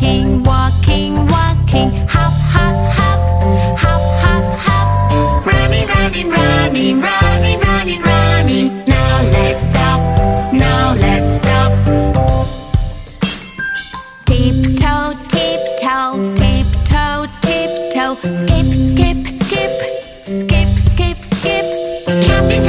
walking, walking, walking, hop, hop, hop, hop, hop, hop. Running, running, running, running, running, running. Now let's stop, now let's stop. Tiptoe, tiptoe, tiptoe, tiptoe. Skip, skip, skip, skip, skip, skip. Jumping.